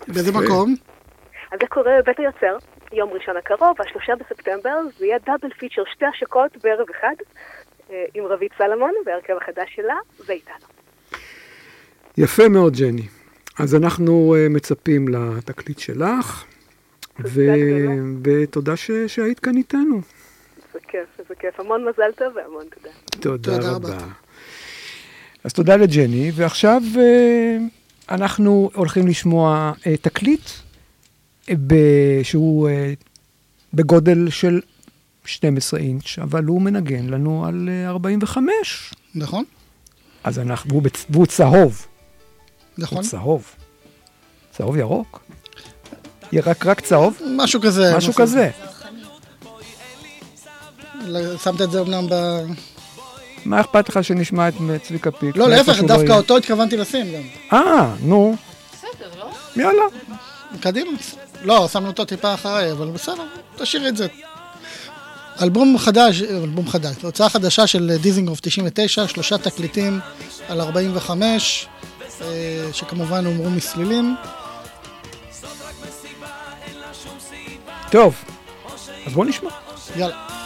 [SPEAKER 4] באיזה מקום?
[SPEAKER 9] אז זה קורה בבית היוצר, יום ראשון הקרוב, השלושה בספטמבר, זה יהיה דאבל פיצ'ר, שתי השקות בערב אחד, עם רבית סלמון, בהרכב החדש שלה, ואיתנו.
[SPEAKER 2] יפה מאוד, ג'ני. אז אנחנו אה, מצפים לתקליט שלך, ו... ותודה ש... שהיית כאן איתנו.
[SPEAKER 9] זה כיף, זה כיף. המון מזל טוב והמון תודה.
[SPEAKER 2] תודה,
[SPEAKER 4] תודה
[SPEAKER 2] רבה.
[SPEAKER 4] רבה.
[SPEAKER 2] אז תודה לג'ני, ועכשיו אה, אנחנו הולכים לשמוע אה, תקליט אה, ב- שהוא אה, בגודל של 12 אינץ', אבל הוא מנגן לנו על אה, 45.
[SPEAKER 4] נכון,
[SPEAKER 2] אז אנחנו, והוא, בצ... והוא צהוב.
[SPEAKER 4] נכון.
[SPEAKER 2] הוא צהוב. צהוב ירוק? רק, רק צהוב?
[SPEAKER 4] משהו כזה.
[SPEAKER 2] משהו כזה.
[SPEAKER 4] שמת את זה אמנם ב...
[SPEAKER 2] מה אכפת לך שנשמע את צביקה פיק?
[SPEAKER 4] לא, להפך,
[SPEAKER 2] לא
[SPEAKER 4] דווקא
[SPEAKER 2] יהיה?
[SPEAKER 4] אותו התכוונתי לשים גם.
[SPEAKER 2] אה, נו,
[SPEAKER 5] בסדר, לא?
[SPEAKER 2] יאללה.
[SPEAKER 4] קדימה. לא, שמנו אותו טיפה אחרי, אבל בסדר, תשאיר את זה. אלבום חדש, אלבום חדש, הוצאה חדשה של דיזינגוף 99, שלושה תקליטים על 45, אה, שכמובן הומרו מסלילים.
[SPEAKER 2] טוב, אז בוא נשמע.
[SPEAKER 4] יאללה.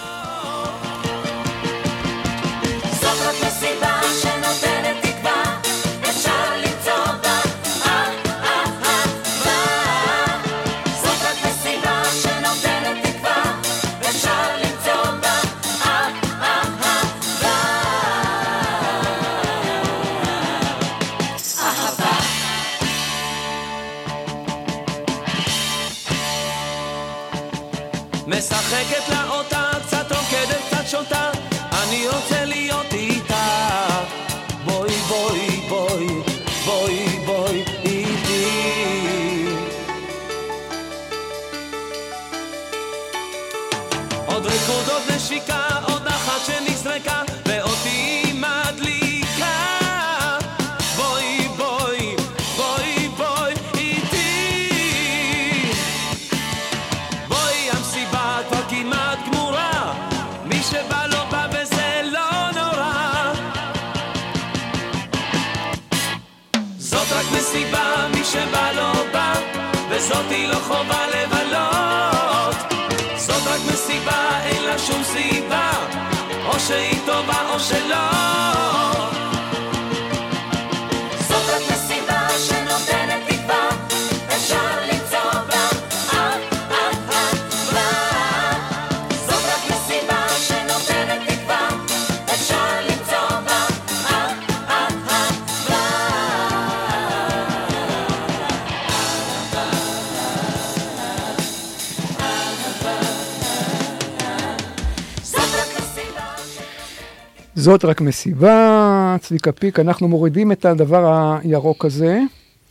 [SPEAKER 8] זאת רק מסיבה,
[SPEAKER 2] צביקה פיק, אנחנו מורידים את הדבר הירוק הזה.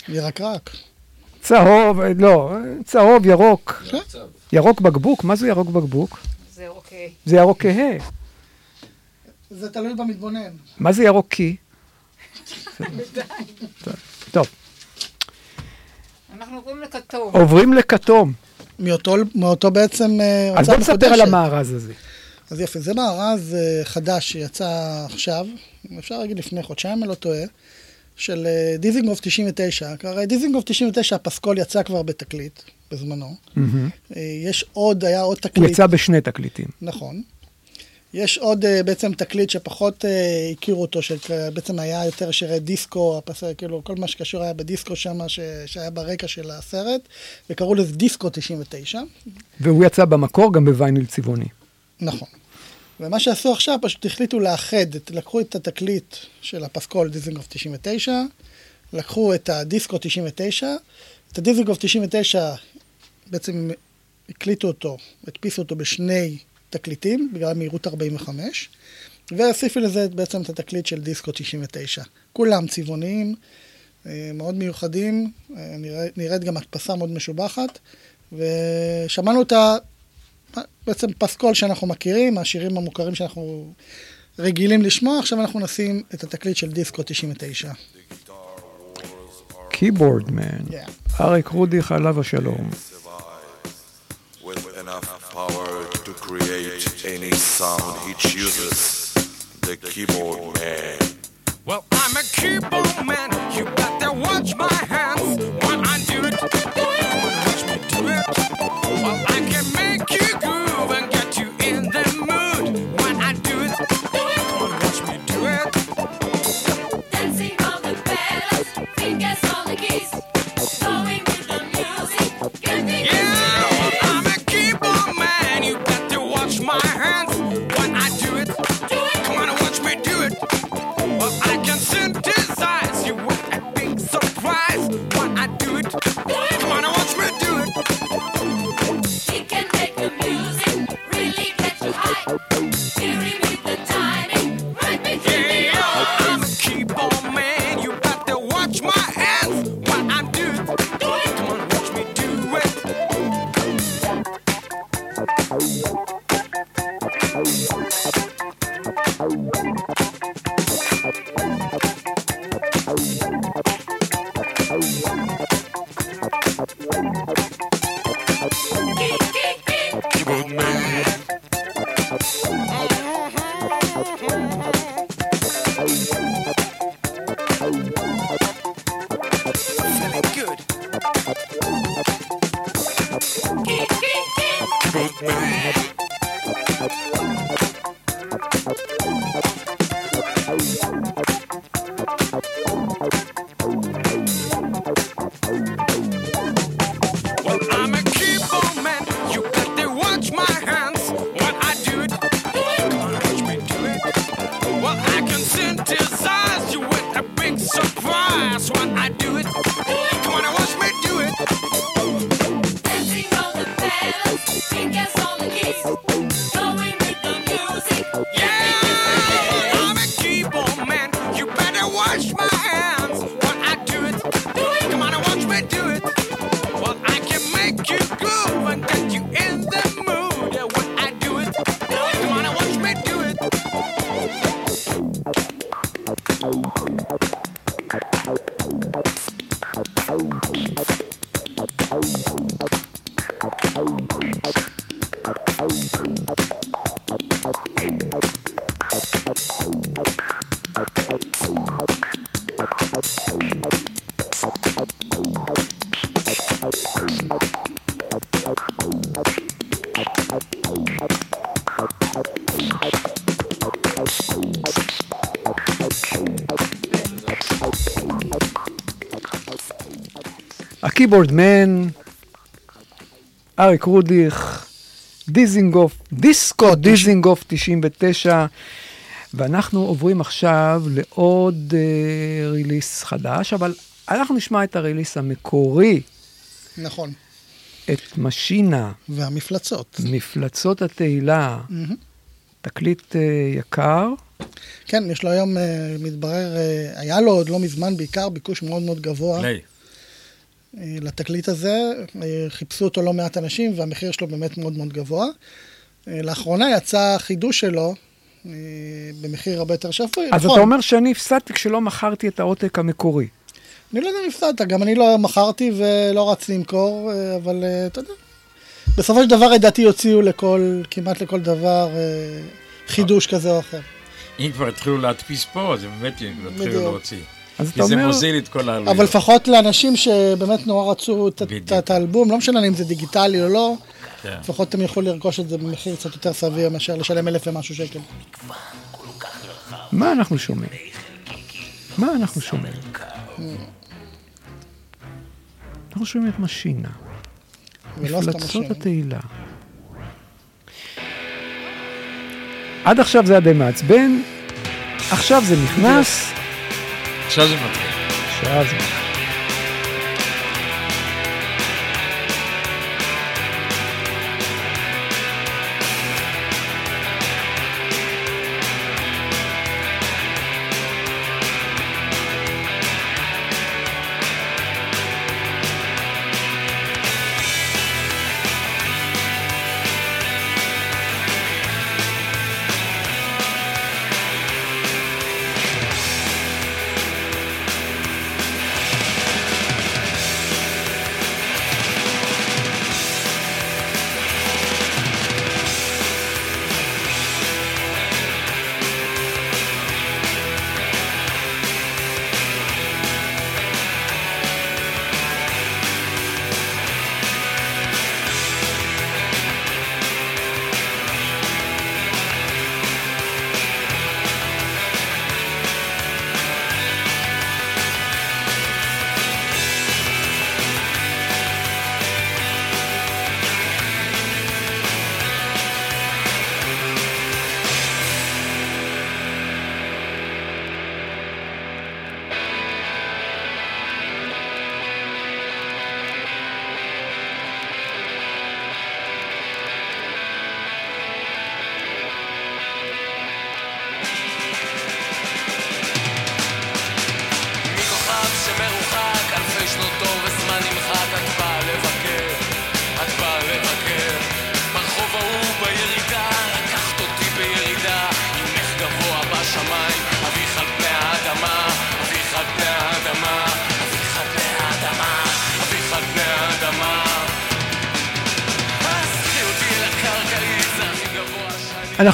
[SPEAKER 4] ירקרק.
[SPEAKER 2] צהוב, לא, צהוב, ירוק. ירוק בקבוק? מה זה ירוק בקבוק?
[SPEAKER 5] זה אוקיי.
[SPEAKER 2] זה ירוק כהה.
[SPEAKER 4] זה תלוי במתבונן.
[SPEAKER 2] מה זה ירוק קי? טוב,
[SPEAKER 5] אנחנו עוברים לכתוב.
[SPEAKER 2] עוברים לכתום.
[SPEAKER 4] מאותו, בעצם אה,
[SPEAKER 2] אז בוא נספר על. המארז הזה.
[SPEAKER 4] אז יופי, זה מארז אה, חדש שיצא עכשיו, אפשר להגיד לפני חודשיים, אני לא טועה, של אה, דיזינגוף 99. הרי דיזינגוף 99, הפסקול יצא כבר בתקליט, בזמנו.
[SPEAKER 2] מהמם.
[SPEAKER 4] אה, יש עוד, היה עוד
[SPEAKER 2] הוא
[SPEAKER 4] תקליט.
[SPEAKER 2] יצא בשני תקליטים.
[SPEAKER 4] נכון. יש עוד בעצם תקליט שפחות הכירו אותו, שבעצם היה יותר שירי דיסקו, הפס... כאילו כל מה שקשור היה בדיסקו שם, ש... שהיה ברקע של הסרט, וקראו לזה דיסקו 99.
[SPEAKER 2] והוא יצא במקור גם בווייניל צבעוני.
[SPEAKER 4] נכון. ומה שעשו עכשיו, פשוט החליטו לאחד, לקחו את התקליט של הפסקול דיזינגוף 99, לקחו את הדיסקו 99, את הדיזינגוף 99 בעצם הקליטו אותו, הדפיסו אותו בשני תקליטים, בגלל מהירות 45, והוסיפו לזה בעצם את התקליט של דיסקו 99. כולם צבעוניים, אה, מאוד מיוחדים, אה, נראית גם הדפסה מאוד משובחת, ושמענו את ה... בעצם פסקול שאנחנו מכירים, השירים המוכרים שאנחנו רגילים לשמוע, עכשיו אנחנו נשים את התקליט של דיסקו 99.
[SPEAKER 2] קיבורד מן. אריק רודיך עליו השלום.
[SPEAKER 10] With enough power to create any sound he chooses, the keyboard man.
[SPEAKER 11] Well, I'm a keyboard man. You better watch my hands when I do it. Watch me do it. Well, I
[SPEAKER 2] הקיבורד מן, אריק רודיך, דיזינגוף, דיסקו דיזינגוף 99, ואנחנו עוברים עכשיו לעוד אה, ריליס חדש, אבל אנחנו נשמע את הריליס המקורי,
[SPEAKER 4] נכון.
[SPEAKER 2] את משינה,
[SPEAKER 4] והמפלצות.
[SPEAKER 2] מפלצות התהילה,
[SPEAKER 4] מהמם.
[SPEAKER 2] תקליט אה, יקר.
[SPEAKER 4] כן, יש לו היום, אה, מתברר, אה, היה לו עוד לא מזמן בעיקר ביקוש מאוד מאוד גבוה.
[SPEAKER 3] פליי.
[SPEAKER 4] לתקליט הזה, אה, חיפשו אותו לא מעט אנשים והמחיר שלו באמת מאוד מאוד גבוה. אה, לאחרונה יצא חידוש שלו, אה, במחיר הרבה יותר שפוי.
[SPEAKER 2] אז
[SPEAKER 4] נכון.
[SPEAKER 2] אתה אומר שאני הפסדתי כשלא מכרתי את העותק המקורי.
[SPEAKER 4] אני לא יודע אם הפסדת, גם אני לא מכרתי ולא רציתי למכור, אבל אתה יודע. בסופו של דבר, לדעתי, יוציאו לכל, כמעט לכל דבר, חידוש כזה או אחר.
[SPEAKER 3] אם כבר התחילו להדפיס פה, אז הם באמת יתחילו
[SPEAKER 4] בדיוק.
[SPEAKER 3] להוציא.
[SPEAKER 2] אז
[SPEAKER 3] כי
[SPEAKER 2] אתה
[SPEAKER 3] זה
[SPEAKER 2] אומר-
[SPEAKER 3] מוזיל את כל העלויות.
[SPEAKER 4] אבל לפחות לאנשים שבאמת נורא רצו את- האלבום, לא משנה אם זה דיגיטלי או לא,
[SPEAKER 3] כן.
[SPEAKER 4] לפחות הם יוכלו לרכוש את זה במחיר קצת יותר סביר מאשר לשלם אלף ומשהו שקל.
[SPEAKER 2] מה אנחנו שומעים? מה אנחנו שומעים? אנחנו שומעים את משינה. מפלצות. התהילה. עד עכשיו זה היה די מעצבן, עכשיו זה נכנס,
[SPEAKER 3] עכשיו זה מתחיל.
[SPEAKER 2] עכשיו זה...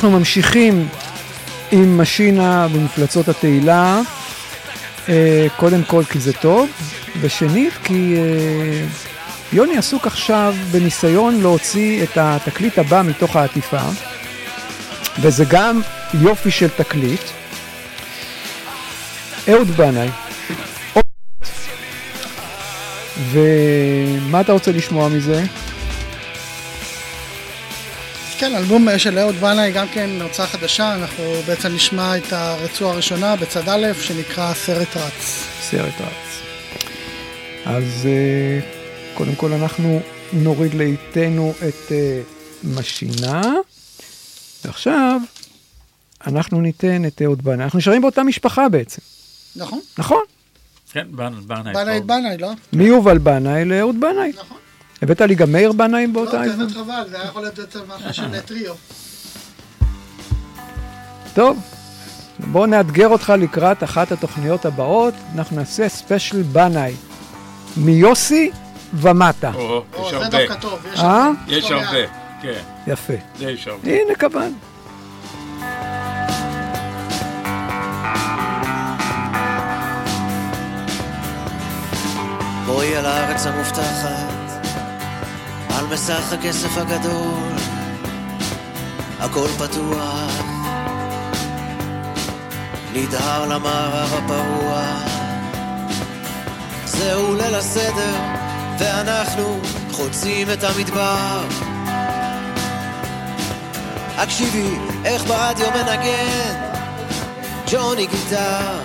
[SPEAKER 2] אנחנו ממשיכים עם משינה במפלצות התהילה. אה, קודם כל כי זה טוב, ושנית כי אה, יוני עסוק עכשיו בניסיון להוציא את התקליט הבא מתוך העטיפה, וזה גם יופי של תקליט. אהוד בנאי. ומה אתה רוצה לשמוע מזה?
[SPEAKER 4] כן, אלבום של אהוד בנאי גם כן הרצאה חדשה, אנחנו בעצם נשמע את הרצועה הראשונה בצד א', שנקרא סרט רץ.
[SPEAKER 2] סרט רץ. אז אה, קודם כל אנחנו נוריד לאיתנו את אה, משינה, ועכשיו אנחנו ניתן את אהוד בנאי. אנחנו נשארים באותה משפחה בעצם,
[SPEAKER 4] נכון?
[SPEAKER 2] נכון?
[SPEAKER 3] כן, בנאי.
[SPEAKER 4] בנאי בנאי, לא?
[SPEAKER 2] מיובל בנאי לאהוד בנאי.
[SPEAKER 4] נכון.
[SPEAKER 2] הבאת לי גם מאיר בנאי באותה
[SPEAKER 4] לא,
[SPEAKER 2] הזדמנות?
[SPEAKER 4] באמת חבל, זה היה יכול להיות בעצם אחלה של טריו.
[SPEAKER 2] טוב, בואו נאתגר אותך לקראת אחת התוכניות הבאות, אנחנו נעשה ספיישל בנאי. מיוסי ומטה.
[SPEAKER 3] או, יש
[SPEAKER 4] זה
[SPEAKER 3] הרבה.
[SPEAKER 4] דווקא טוב, יש
[SPEAKER 2] אה?
[SPEAKER 4] הרבה.
[SPEAKER 3] יש
[SPEAKER 4] לא
[SPEAKER 3] הרבה,
[SPEAKER 4] מעט.
[SPEAKER 3] כן.
[SPEAKER 2] יפה.
[SPEAKER 3] זה יש הרבה.
[SPEAKER 2] הנה קב"ן.
[SPEAKER 12] בואי אל הארץ המובטחת, על מסך הכסף הגדול, הכל פתוח, נדהר למערב הפרוע. זהו ליל הסדר, ואנחנו חוצים את המדבר. הקשיבי איך ברדיו מנגן, ג'וני גיטר.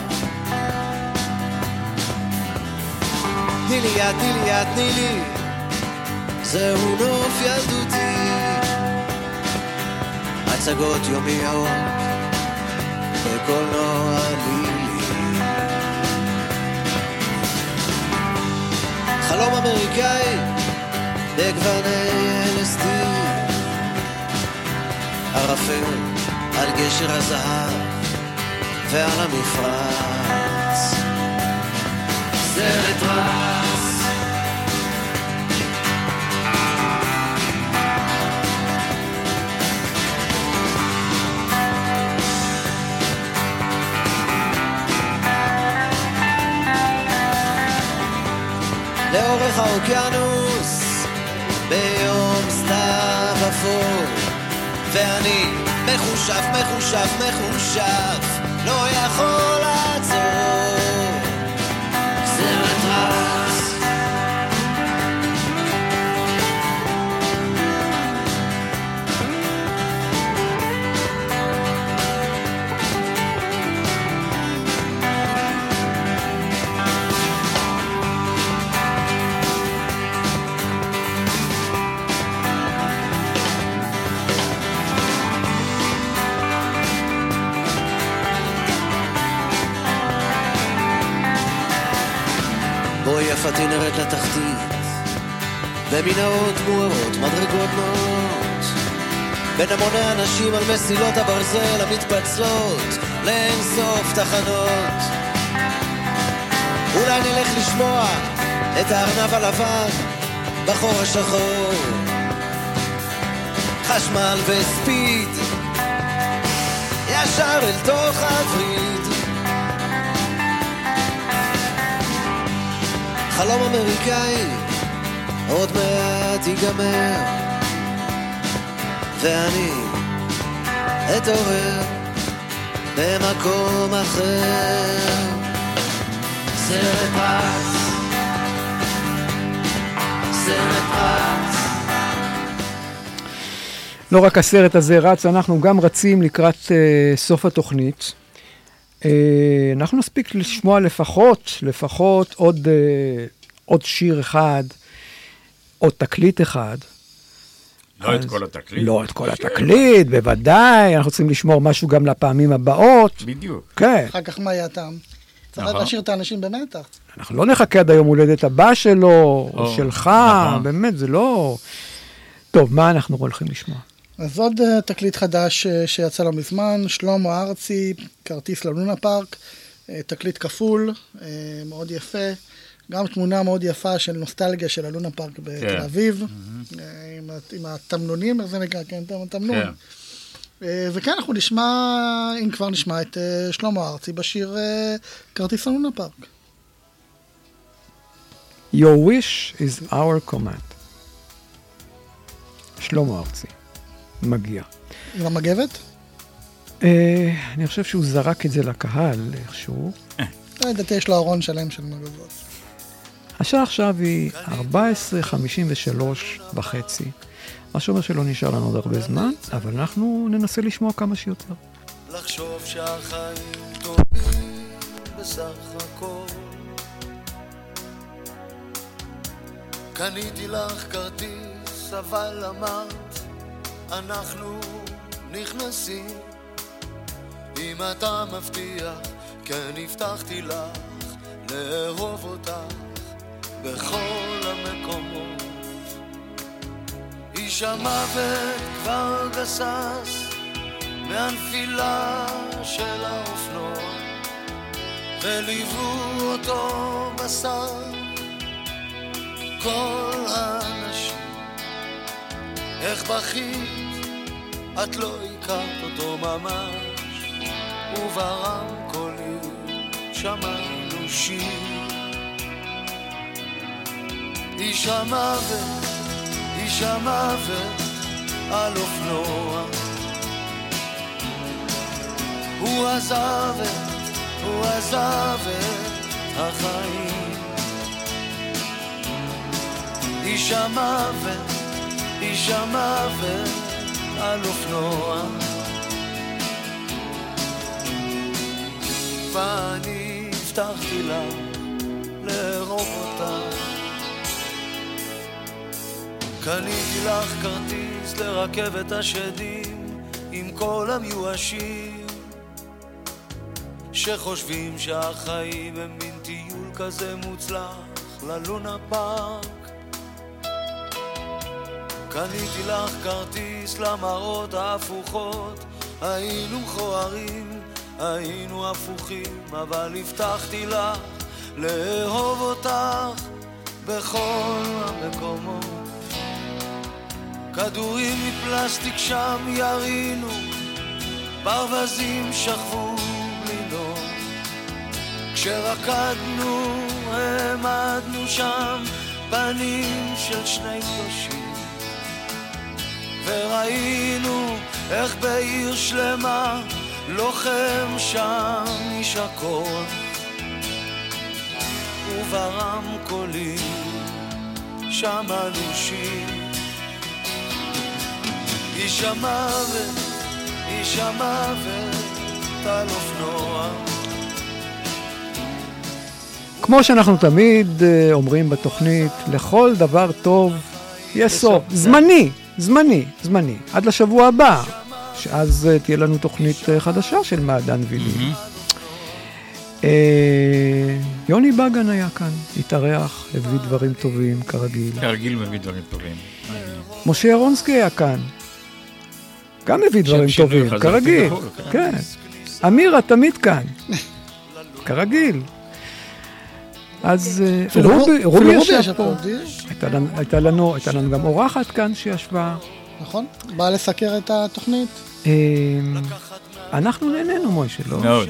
[SPEAKER 12] תני לי יד, תני לי יד, תני לי זהו נוף ילדותי. הצגות יומיות בקולנוע לילי. חלום אמריקאי בגווני LSD
[SPEAKER 7] ערפל על גשר הזהב ועל המפרץ. סרט רץ לאורך האוקיינוס ביום סתיו אפור. ואני מחושף, מחושף, מחושף לא יכול לעצור יפתי נרד לתחתית במנהרות מוארות, מדרגות נאות. בין המוני אנשים על מסילות הברזל המתפצלות לאין סוף תחנות. אולי נלך לשמוע את הארנב הלבן בחור השחור. חשמל וספיד ישר אל תוך הווריד חלום אמריקאי עוד מעט ייגמר. ואני אתעורר במקום אחר. סרט רץ סרט רץ
[SPEAKER 2] לא רק הסרט הזה רץ, אנחנו גם רצים לקראת uh, סוף התוכנית. Uh, אנחנו נספיק לשמוע לפחות, לפחות עוד, uh, עוד שיר אחד, עוד תקליט אחד.
[SPEAKER 3] לא את
[SPEAKER 2] אז-
[SPEAKER 3] כל התקליט.
[SPEAKER 2] לא את כל התקליט, בוודאי, אנחנו צריכים לשמור משהו גם לפעמים הבאות.
[SPEAKER 3] בדיוק.
[SPEAKER 2] כן,
[SPEAKER 4] אחר כך מה יהיה הטעם? צריך
[SPEAKER 2] נכון.
[SPEAKER 4] להשאיר את האנשים במתח.
[SPEAKER 2] אנחנו לא נחכה עד היום הולדת הבא שלו, או
[SPEAKER 4] או,
[SPEAKER 2] שלך,
[SPEAKER 4] נכון.
[SPEAKER 2] באמת, זה לא... טוב, מה אנחנו הולכים לשמוע?
[SPEAKER 4] אז עוד אה, תקליט חדש אה, שיצא לא מזמן, שלמה ארצי, כרטיס ללונה פארק, אה, תקליט כפול, מאוד יפה. גם תמונה מאוד יפה של נוסטלגיה של הלונה פארק בתל
[SPEAKER 3] כן.
[SPEAKER 4] אביב, אה, עם התמנונים, איך זה נקרא? כן, תמנון.
[SPEAKER 3] כן.
[SPEAKER 4] וכן, אנחנו נשמע, אם כבר נשמע את שלמה ארצי בשיר כרטיס ללונה פארק.
[SPEAKER 2] Your wish is our command. שלמה ארצי, מגיע.
[SPEAKER 4] עם המגבת?
[SPEAKER 2] אה, אני חושב שהוא זרק את זה לקהל איכשהו.
[SPEAKER 4] לא לדעתי יש לו ארון שלם של מגבות.
[SPEAKER 2] השעה עכשיו היא 14.53 וחצי. מה שאומר שלא נשאר לנו עוד הרבה זמן, אבל אנחנו ננסה לשמוע כמה שיותר.
[SPEAKER 7] לחשוב שהחיים טובים בסך הכל. קניתי לך כרטיס, אבל אמרת, אנחנו נכנסים. אם אתה מבטיח, כן הבטחתי לך, לאהוב אותך בכל המקומות. איש המוות כבר גסס מהנפילה של האופנוע וליוו אותו בשר כל האנשים איך בכית? את לא הכרת אותו ממש. וברמקולים שמענו שיר. איש המוות, איש המוות על אופנוע. הוא עזב את, הוא עזב את החיים. איש המוות, איש המוות על אופנוע. ואני הבטחתי לה לאהוב אותה. קניתי לך כרטיס לרכבת השדים עם כל המיואשים שחושבים שהחיים הם מין טיול כזה מוצלח ללונה פארק קניתי לך כרטיס למראות ההפוכות, היינו מכוערים, היינו הפוכים, אבל הבטחתי לך לאהוב אותך בכל המקומות. כדורים מפלסטיק שם ירינו, ברווזים שכבו בלי נור. כשרקדנו העמדנו שם פנים של שני קדושים וראינו איך בעיר שלמה לוחם שם איש הכל. וברמקולים שמענו שיר איש המוות, איש המוות, טל אופנוע.
[SPEAKER 2] כמו שאנחנו תמיד אה, אומרים בתוכנית, לכל דבר טוב יש סוף. זמני, זמני, זמני. עד לשבוע הבא, שאז אה, תהיה לנו תוכנית אה, חדשה של מעדן וילים. אה, יוני בגן היה כאן, התארח, הביא דברים טובים, כרגיל.
[SPEAKER 3] כרגיל מביא דברים טובים.
[SPEAKER 2] משה ירונסקי היה כאן, גם הביא דברים טובים, כרגיל.
[SPEAKER 3] לחו"ל, (laughs)
[SPEAKER 2] כן. אמירה תמיד כאן, כרגיל. אז רובי, ישב פה. הייתה לנו- הייתה לנו, הייתה לנו גם אורחת כאן שישבה.
[SPEAKER 4] נכון? באה לסקר את התוכנית.
[SPEAKER 2] אה, אנחנו נהנינו, מוישה, לא?
[SPEAKER 3] מאוד.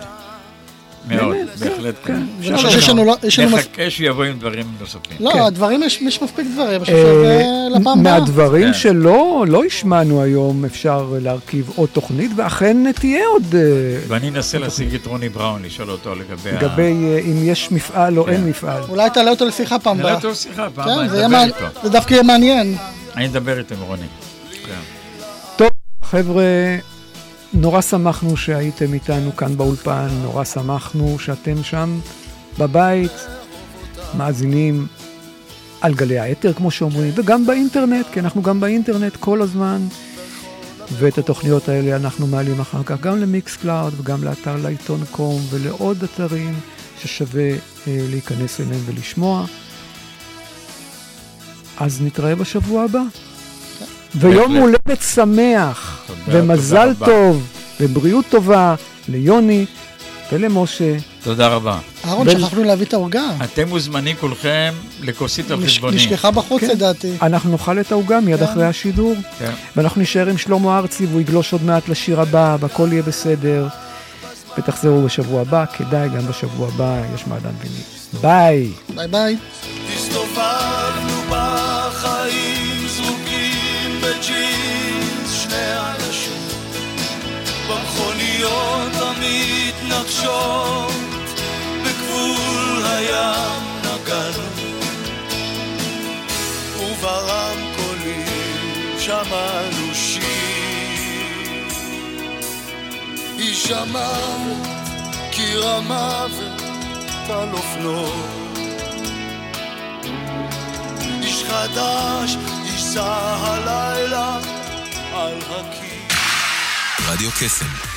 [SPEAKER 3] מאוד, בהחלט
[SPEAKER 2] כן,
[SPEAKER 3] כן.
[SPEAKER 2] כן. חושב שיש לנו לא-
[SPEAKER 3] נחכה שיבוא עם דברים נוספים.
[SPEAKER 4] לא,
[SPEAKER 2] כן.
[SPEAKER 4] הדברים, יש יש מספיק דברים, אני
[SPEAKER 2] אה,
[SPEAKER 4] שזה לפעם הבאה.
[SPEAKER 2] מהדברים
[SPEAKER 3] כן.
[SPEAKER 2] שלא לא השמענו היום, אפשר להרכיב עוד תוכנית, ואכן תהיה עוד... אה,
[SPEAKER 3] ואני אנסה להשיג את רוני בראון, לשאול אותו לגבי.
[SPEAKER 2] לגבי אה, אם יש מפעל או אין מפעל.
[SPEAKER 4] אולי תעלה אותו לשיחה פעם
[SPEAKER 3] נעלה
[SPEAKER 4] הבאה.
[SPEAKER 3] אותו לשיחה פעם
[SPEAKER 4] כן,
[SPEAKER 3] הבאה,
[SPEAKER 4] מעניין-
[SPEAKER 3] איתו.
[SPEAKER 4] זה דווקא יהיה מעניין.
[SPEAKER 3] אני אדבר איתו עם רוני. כן.
[SPEAKER 2] טוב, חבר'ה, נורא שמחנו שהייתם איתנו כאן באולפן, נורא שמחנו שאתם שם בבית, מאזינים על גלי האתר, כמו שאומרים, וגם באינטרנט, כי אנחנו גם באינטרנט כל הזמן, ואת התוכניות האלה אנחנו מעלים אחר כך גם למיקס קלאוד וגם לאתר לעיתון קום ולעוד אתרים ששווה אה, להיכנס אליהם ולשמוע. אז נתראה בשבוע הבא. ויום
[SPEAKER 3] בהחלט.
[SPEAKER 2] הולדת שמח,
[SPEAKER 3] תודה,
[SPEAKER 2] ומזל
[SPEAKER 3] תודה.
[SPEAKER 2] טוב, ובריאות טובה ליוני ולמשה.
[SPEAKER 3] תודה רבה.
[SPEAKER 4] אהרון,
[SPEAKER 2] בין-
[SPEAKER 4] שכחנו להביא את העוגה.
[SPEAKER 3] אתם מוזמנים כולכם לכוסית על
[SPEAKER 4] נש-
[SPEAKER 3] חשבוני.
[SPEAKER 4] נשכחה בחוץ
[SPEAKER 2] כן.
[SPEAKER 4] לדעתי.
[SPEAKER 2] אנחנו נאכל את העוגה מיד
[SPEAKER 4] כן.
[SPEAKER 2] אחרי השידור,
[SPEAKER 3] כן.
[SPEAKER 2] ואנחנו נשאר עם שלמה ארצי והוא יגלוש עוד מעט לשיר הבא, והכל יהיה בסדר. ותחזרו בשבוע הבא, כדאי גם בשבוע הבא, יש מעדן ויני. ביי.
[SPEAKER 4] ביי ביי.
[SPEAKER 7] המתנגשות בגבול הים נגענו וברמקולים שמענו שיר. איש המוות, קיר המוות, טל אופנוע. איש חדש ייסע הלילה על הקיר.
[SPEAKER 13] רדיו קסם,